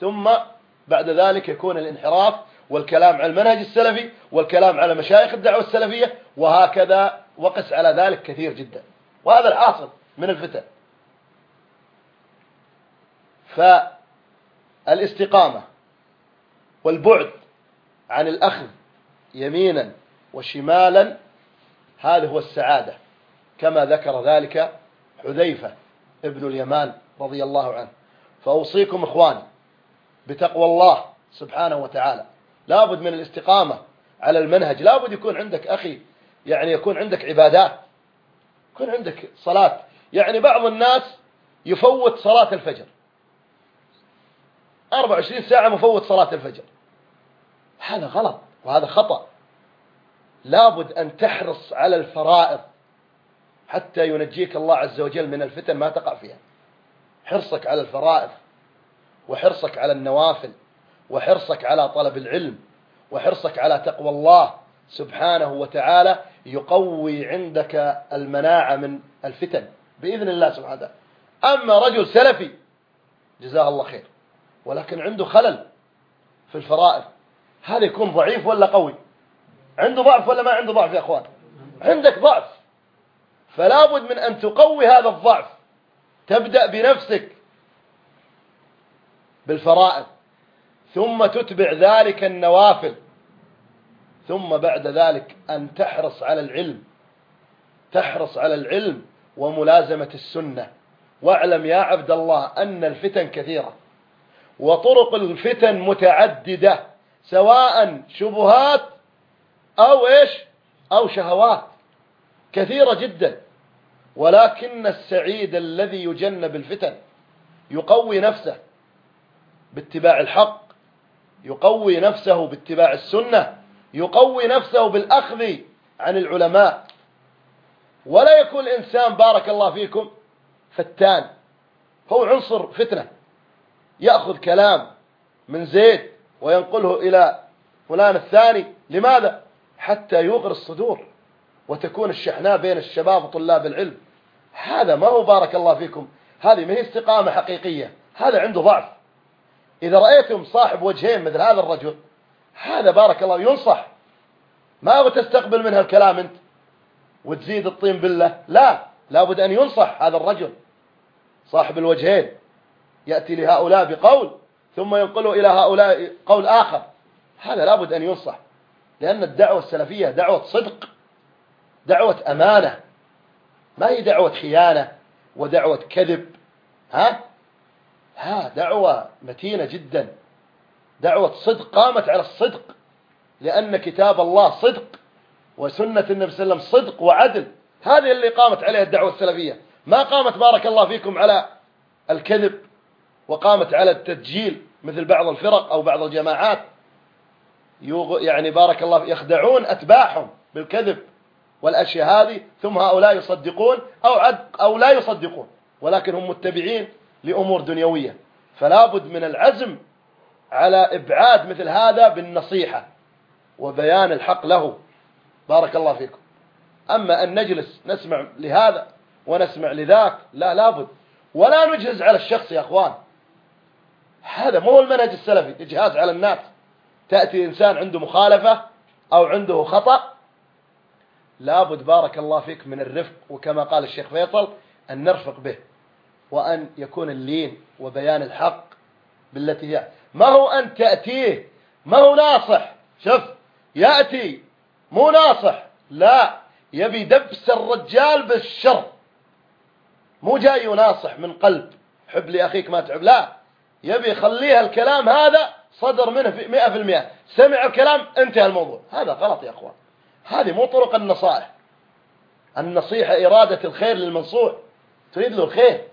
ثم بعد ذلك يكون الانحراف والكلام على المنهج السلفي والكلام على مشايخ الدعوة السلفية وهكذا وقس على ذلك كثير جدا. وهذا الحاصل من الفتن. فالاستقامة والبعد عن الأخذ يمينا وشمالا هذا هو السعادة. كما ذكر ذلك حذيفة ابن اليمان رضي الله عنه. فأوصيكم إخواني بتقوى الله سبحانه وتعالى. لابد من الاستقامة على المنهج. لابد يكون عندك أخي يعني يكون عندك عبادات يكون عندك صلاة. يعني بعض الناس يفوت صلاة الفجر. 24 ساعة مفوت صلاة الفجر. هذا غلط وهذا خطأ. لابد أن تحرص على الفرائض حتى ينجيك الله عز وجل من الفتن ما تقع فيها. حرصك على الفرائض وحرصك على النوافل وحرصك على طلب العلم وحرصك على تقوى الله سبحانه وتعالى يقوي عندك المناعة من الفتن بإذن الله سبحانه وتعالى. أما رجل سلفي جزاه الله خير. ولكن عنده خلل في الفرائض. هذا يكون ضعيف ولا قوي؟ عنده ضعف ولا ما عنده ضعف يا أخوان؟ عندك ضعف. فلا بد من أن تقوي هذا الضعف. تبدأ بنفسك بالفرائض. ثم تتبع ذلك النوافل. ثم بعد ذلك أن تحرص على العلم. تحرص على العلم وملازمة السنة. واعلم يا عبد الله أن الفتن كثيرة. وطرق الفتن متعددة سواء شبهات أو إيش؟ أو شهوات كثيرة جدا. ولكن السعيد الذي يجنب الفتن يقوي نفسه باتباع الحق يقوي نفسه باتباع السنة يقوي نفسه بالأخذ عن العلماء. ولا يكون الإنسان بارك الله فيكم فتان. هو عنصر فتنة. يأخذ كلام من زيد وينقله إلى فلان الثاني. لماذا؟ حتى يغر الصدور وتكون الشحناء بين الشباب وطلاب العلم. هذا ما هو بارك الله فيكم. هذه ما هي استقامة حقيقية. هذا عنده ضعف. إذا رأيتم صاحب وجهين مثل هذا الرجل هذا بارك الله ينصح. ما تستقبل منها الكلام أنت وتزيد الطين بالله. لا لابد أن ينصح هذا الرجل صاحب الوجهين. يأتي لهؤلاء بقول ثم ينقله إلى هؤلاء قول آخر. هذا لابد أن ينصح لأن الدعوة السلفية دعوة صدق دعوة أمانة. ما هي دعوة خيانة ودعوة كذب؟ ها؟ ها دعوة متينة جدا. دعوة صدق قامت على الصدق لأن كتاب الله صدق وسنة النبي صلى الله عليه وسلم صدق وعدل. هذه اللي قامت عليها الدعوة السلفية. ما قامت بارك الله فيكم على الكذب. وقامت على التدجيل مثل بعض الفرق أو بعض الجماعات. يعني بارك الله يخدعون أتباعهم بالكذب والأشياء هذه ثم هؤلاء يصدقون أو, عد أو لا يصدقون ولكن هم متبعين لأمور دنيوية. فلا بد من العزم على إبعاد مثل هذا بالنصيحة وبيان الحق له. بارك الله فيكم. أما أن نجلس نسمع لهذا ونسمع لذاك لا لابد ولا نجهز على الشخص يا أخوان. هذا مو المنهج السلفي إجهاز على الناس. تأتي إنسان عنده مخالفة أو عنده خطأ لابد بارك الله فيك من الرفق وكما قال الشيخ فيصل أن نرفق به وأن يكون اللين وبيان الحق بالتي هي. ما هو أن تأتيه؟ ما هو ناصح؟ شوف يأتي مو ناصح لا يبي دبس الرجال بالشر. مو جاي يناصح من قلب حب لأخيك ما تعب لا. يبي يخليها الكلام هذا صدر منه في مئة في المئة. سمع الكلام انتهى الموضوع. هذا غلط يا أخوان. هذه مو طرق النصائح. النصيحة إرادة الخير للمنصوح. تريد له الخير.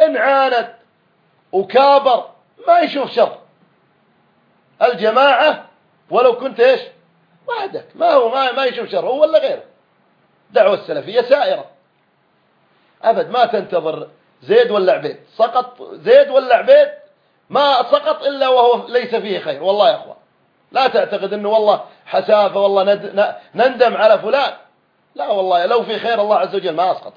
إن عاند وكابر ما يشوف شر. الجماعة ولو كنت إيش؟ وحدك. ما هو ما, ما يشوف شر هو ولا غيره. دعوة السلفية سائرة. أبد ما تنتظر زيد ولا عبيد. سقط زيد ولا عبيد؟ ما سقط إلا وهو ليس فيه خير. والله يا أخوان لا تعتقد أنه والله حسافة والله نندم على فلان. لا والله لو في خير الله عز وجل ما أسقط.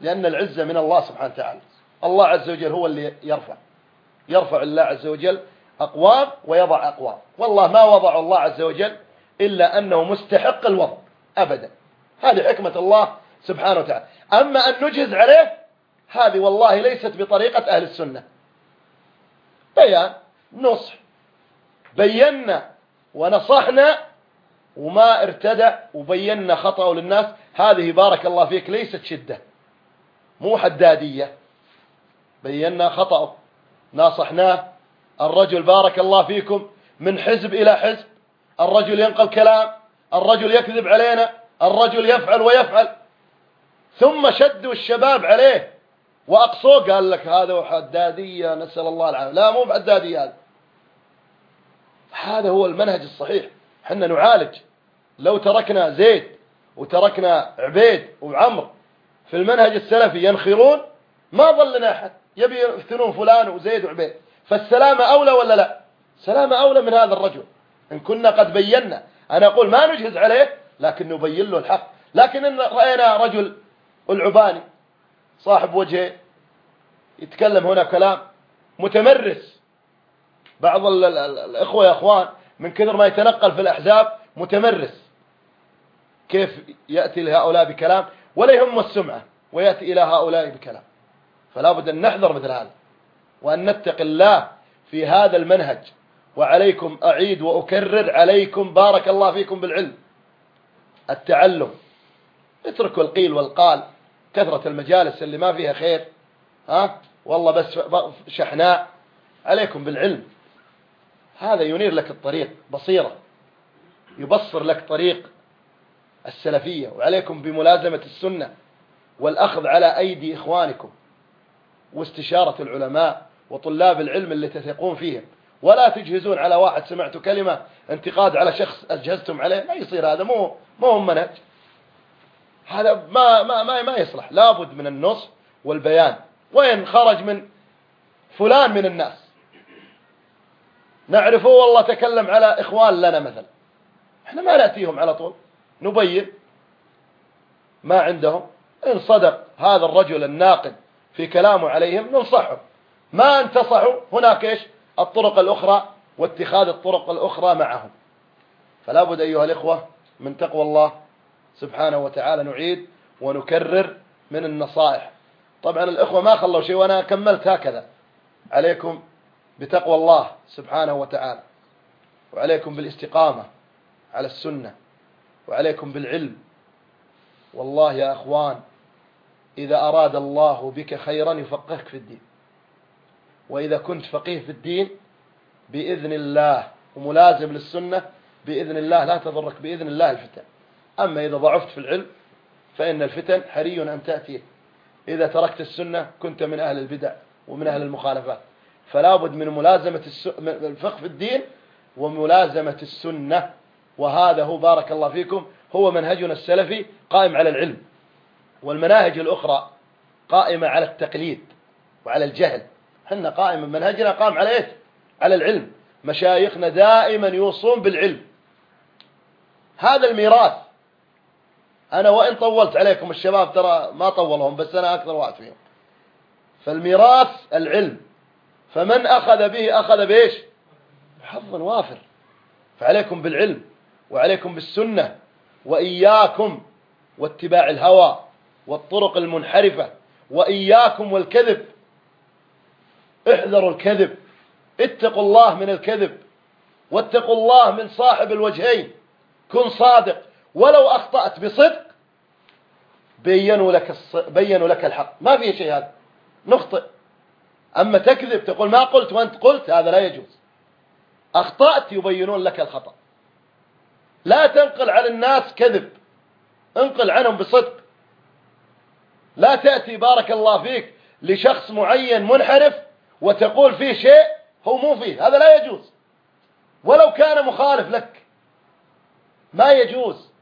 لأن العزة من الله سبحانه وتعالى. الله عز وجل هو اللي يرفع. يرفع الله عز وجل أقوام ويضع أقوام. والله ما وضع الله عز وجل إلا أنه مستحق الوضع أبدا. هذه حكمة الله سبحانه وتعالى. أما أن نجهز عليه هذه والله ليست بطريقة أهل السنة. بيان نصح. بينا ونصحنا وما ارتدى وبينا خطأه للناس. هذه بارك الله فيك ليست شدة مو حدادية. بينا خطأه ناصحناه. الرجل بارك الله فيكم من حزب إلى حزب. الرجل ينقل كلام الرجل يكذب علينا الرجل يفعل ويفعل. ثم شدوا الشباب عليه. وأقصوه قال لك هذا حدادية نسأل الله العافية. لا مو بحدادية هذا. هذا هو المنهج الصحيح. حنا نعالج. لو تركنا زيد وتركنا عبيد وعمر في المنهج السلفي ينخرون ما ظل لنا أحد. يبي يفتنون فلان وزيد وعبيد. فالسلامة أولى ولا لا؟ سلامة أولى من هذا الرجل. إن كنا قد بينا. أنا أقول ما نجهز عليه لكن نبين له الحق. لكن إن رأينا رجل العباني صاحب وجه يتكلم هنا كلام متمرس. بعض الإخوة يا أخوان من كثر ما يتنقل في الأحزاب متمرس. كيف يأتي لهؤلاء بكلام؟ ولا يهم السمعة ويأتي إلى هؤلاء بكلام. فلا بد أن نحذر مثل هذا وأن نتق الله في هذا المنهج. وعليكم أعيد وأكرر عليكم بارك الله فيكم بالعلم. التعلم. اتركوا القيل والقال. كثرة المجالس اللي ما فيها خير ها؟ والله بس شحناء. عليكم بالعلم. هذا ينير لك الطريق بصيرة. يبصر لك طريق السلفية. وعليكم بملازمة السنة والأخذ على أيدي إخوانكم واستشارة العلماء وطلاب العلم اللي تثقون فيهم. ولا تجهزون على واحد سمعت كلمة انتقاد على شخص أجهزتم عليه. ما يصير هذا مو مو منهج. هذا ما ما ما ما يصلح. لابد من النص والبيان. وين خرج من فلان من الناس؟ نعرفه والله تكلم على إخوان لنا مثلا. إحنا ما نأتيهم على طول. نبين ما عندهم. إن صدق هذا الرجل الناقد في كلامه عليهم ننصحهم ما انتصحوا هناك إيش؟ الطرق الأخرى واتخاذ الطرق الأخرى معهم. فلا بد أيها الإخوة من تقوى الله سبحانه وتعالى نعيد ونكرر من النصائح. طبعا الإخوة ما خلوا شيء وأنا كملت هكذا. عليكم بتقوى الله سبحانه وتعالى وعليكم بالاستقامة على السنة وعليكم بالعلم. والله يا أخوان إذا أراد الله بك خيرا يفقهك في الدين وإذا كنت فقيه في الدين بإذن الله وملازم للسنة بإذن الله لا تضرك بإذن الله الفتن. أما إذا ضعفت في العلم فإن الفتن حري أن تأتيه إذا تركت السنة كنت من أهل البدع ومن أهل المخالفات. فلا بد من ملازمة الفقه في الدين وملازمة السنة. وهذا هو بارك الله فيكم هو منهجنا السلفي قائم على العلم. والمناهج الأخرى قائمة على التقليد وعلى الجهل. حنا قائم منهجنا قائم على إيش؟ على العلم. مشايخنا دائما يوصون بالعلم. هذا الميراث أنا وإن طولت عليكم الشباب ترى ما طولهم بس أنا أكثر واحد فيهم فالميراث العلم. فمن أخذ به أخذ بإيش؟ حظا وافر. فعليكم بالعلم وعليكم بالسنة وإياكم واتباع الهوى والطرق المنحرفة وإياكم والكذب. احذروا الكذب. اتقوا الله من الكذب واتقوا الله من صاحب الوجهين. كن صادق. ولو أخطأت بصدق بينوا لك الص... بينوا لك الحق. ما في شيء هذا. نخطئ. أما تكذب تقول ما قلت وأنت قلت هذا لا يجوز. أخطأت يبينون لك الخطأ. لا تنقل على الناس كذب. انقل عنهم بصدق. لا تأتي بارك الله فيك لشخص معين منحرف وتقول فيه شيء هو مو فيه. هذا لا يجوز. ولو كان مخالف لك. ما يجوز.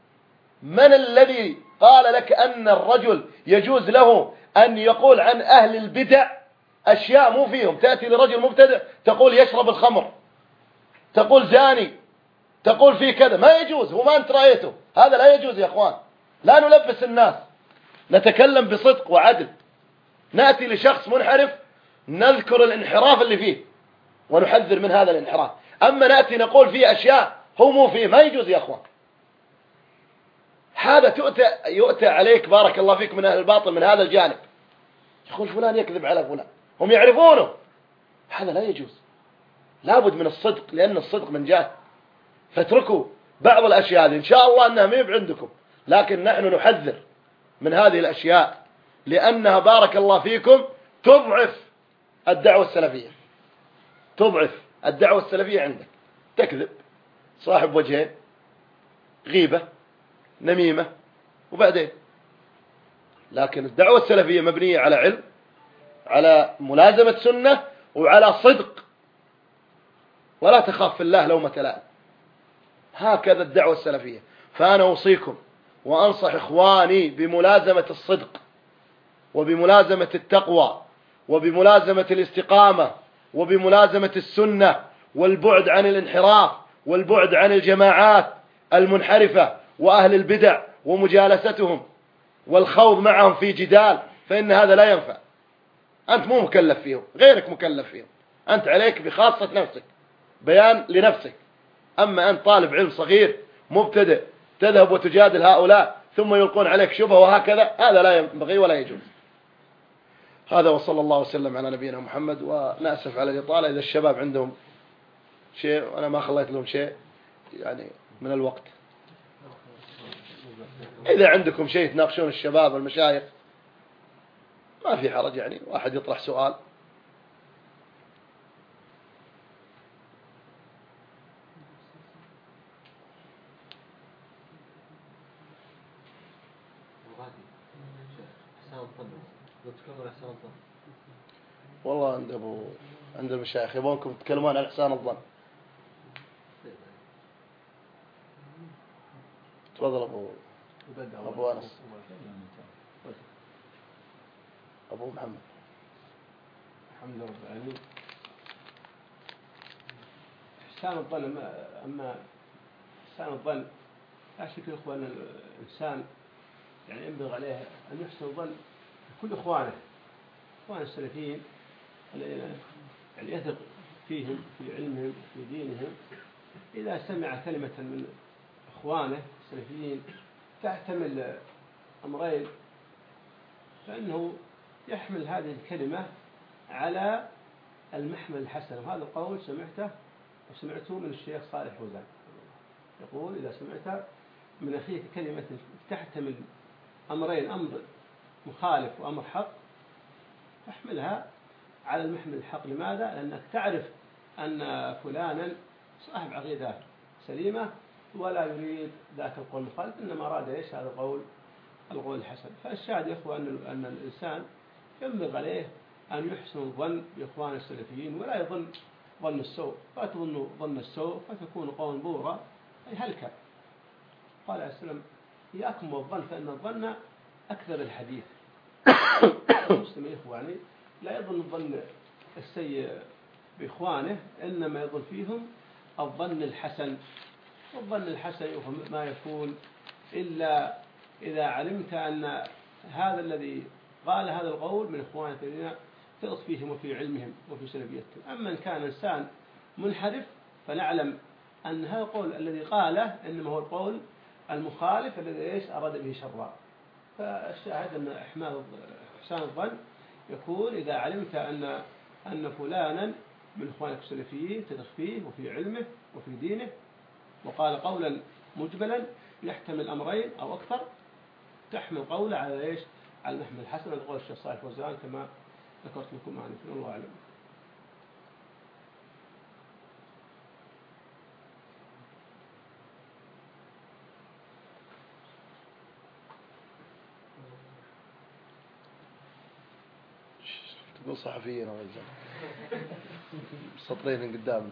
من الذي قال لك أن الرجل يجوز له أن يقول عن أهل البدع أشياء مو فيهم؟ تأتي لرجل مبتدع تقول يشرب الخمر تقول زاني تقول فيه كذا ما يجوز هو ما أنت رأيته. هذا لا يجوز يا أخوان. لا نلبس الناس نتكلم بصدق وعدل. نأتي لشخص منحرف نذكر الانحراف اللي فيه ونحذر من هذا الانحراف. أما نأتي نقول فيه أشياء هو مو فيه ما يجوز يا أخوان. هذا تؤتى يؤتى عليك بارك الله فيك من أهل الباطل من هذا الجانب. يقول فلان يكذب على فلان. هم يعرفونه. هذا لا يجوز. لابد من الصدق لأن الصدق من جاه. فاتركوا بعض الأشياء هذه. إن شاء الله أنها ما عندكم لكن نحن نحذر من هذه الأشياء لأنها بارك الله فيكم تضعف الدعوة السلفية. تضعف الدعوة السلفية عندك. تكذب. صاحب وجهين. غيبة. نميمة. وبعدين؟ لكن الدعوة السلفية مبنية على علم على ملازمة سنة وعلى صدق. ولا تخاف في الله لومة لائم هكذا الدعوة السلفية. فأنا أوصيكم وأنصح إخواني بملازمة الصدق وبملازمة التقوى وبملازمة الاستقامة وبملازمة السنة والبعد عن الانحراف والبعد عن الجماعات المنحرفة وأهل البدع ومجالستهم والخوض معهم في جدال فإن هذا لا ينفع. أنت مو مكلف فيهم غيرك مكلف فيهم. أنت عليك بخاصة نفسك بيان لنفسك. أما أنت طالب علم صغير مبتدئ تذهب وتجادل هؤلاء ثم يلقون عليك شبهة وهكذا هذا لا ينبغي ولا يجوز. هذا وصلى الله وسلم على نبينا محمد ونأسف على الإطالة إذا الشباب عندهم شيء وأنا ما خليت لهم شيء يعني من الوقت. إذا عندكم شيء تناقشون الشباب والمشايخ ما في حرج يعني واحد يطرح سؤال. والله عند أبو عند المشايخ يبونكم تتكلمون عن احسان الظن. تفضل أبو. أبو أنس. أبو محمد. الحمد لله رب العالمين. إحسان الظن أما- إحسان الظن لا شك يا إخوان الإنسان يعني ينبغي عليه أن يحسن الظن بكل إخوانه إخوان السلفيين الذين يعني يثق فيهم في علمهم في دينهم. إذا سمع كلمة من إخوانه السلفيين تحتمل أمرين فإنه يحمل هذه الكلمة على المحمل الحسن. وهذا القول سمعته وسمعته من الشيخ صالح فوزان يقول إذا سمعت من أخيك كلمة تحتمل أمرين أمر مخالف وأمر حق فاحملها على المحمل الحق. لماذا؟ لأنك تعرف أن فلانا صاحب عقيدة سليمة ولا يريد ذاك القول المخالف إنما أراد إيش؟ هذا القول القول الحسن. فالشاهد يا إخوة أن الإنسان ينبغي عليه أن يحسن الظن بإخوان السلفيين ولا يظن ظن السوء. تظنوا ظن السوء فتكون قوم بورا أي هلكا قال عليه السلام إياكم والظن فإن الظن أكثر الحديث. (coughs) المسلم يا إخواني لا يظن الظن السيء بإخوانه إنما يظن فيهم الظن الحسن. والظن الحسن ما يكون إلا إذا علمت أن هذا الذي قال هذا القول من إخوانك الذين تثق فيهم وفي علمهم وفي سلبيتهم. أما إن كان إنسان منحرف فنعلم أن هذا القول الذي قاله إنما هو القول المخالف الذي إيش؟ أراد به شرا. فالشاهد أن إحمال إحسان الظن يكون إذا علمت أن أن فلانا من إخوانك السلفيين تثق فيه وفي علمه وفي دينه وقال قولا مجملا يحتمل أمرين أو أكثر تحمل قوله على إيش؟ على المحمل الحسن. قول الشيخ صالح فوزان كما ذكرت لكم آنفا والله أعلم تقول صحفيين رجال سطرين قدامنا